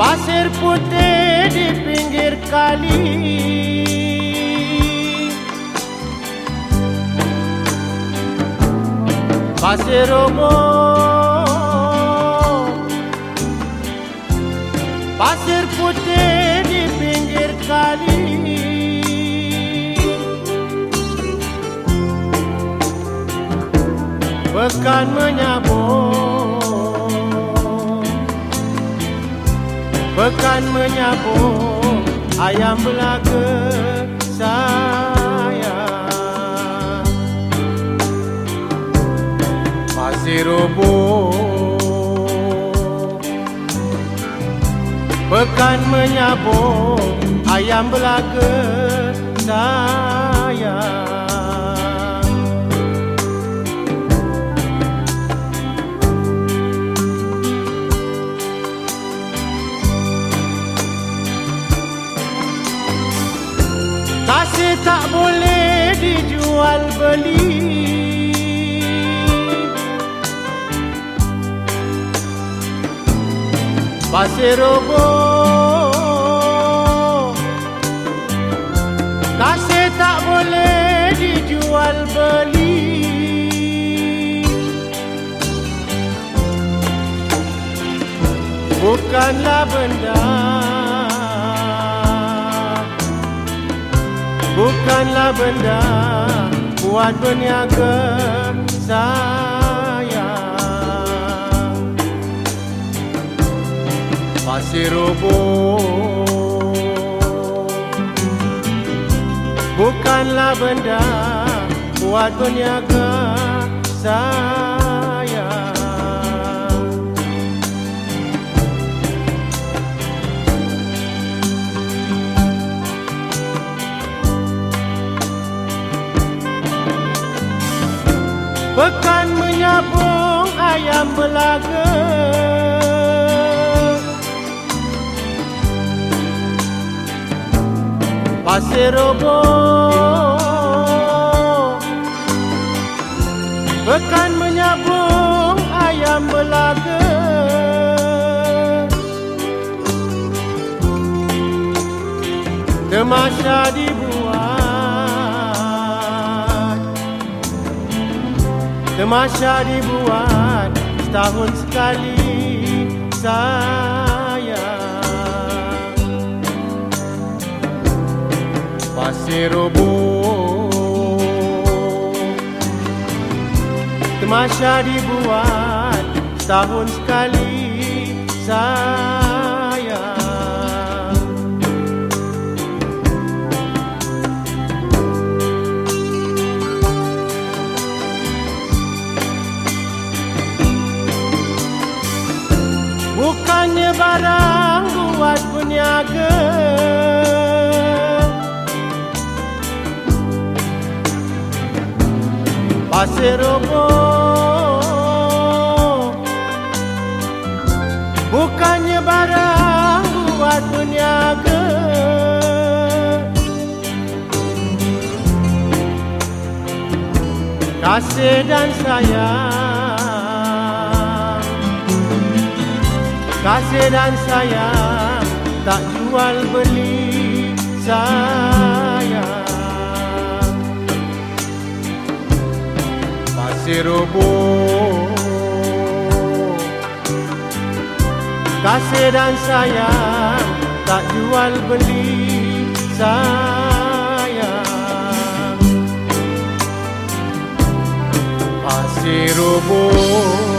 Pasir putih di pinggir kali. Pasir roboh Pasir putih di pinggir kali. Pekan menyabung Pekan menyabung Ayam belaga sayang Pasir roboh Pekan menyabung Ayam belaga sayang Kasih tak boleh dijual beli. Pasir roboh Kasih tak boleh dijual beli. Bukanlah benda Bukanlah benda Buat berniaga sayang. Pasir roboh Bukanlah benda Buat berniaga sayang Pekan menyabung ayam belaga. Pasir roboh Pekan menyabung Temasya dibuat setahun sekali sayang. Pasir roboh Temasya dibuat setahun sekali sayang barang buat peniaga. Pasir roboh Bukannya barang buat peniaga. Kasih dan sayang Kasih dan sayang Tak jual beli sayang. Pasir roboh Kasih dan sayang Tak jual beli sayang. Pasir roboh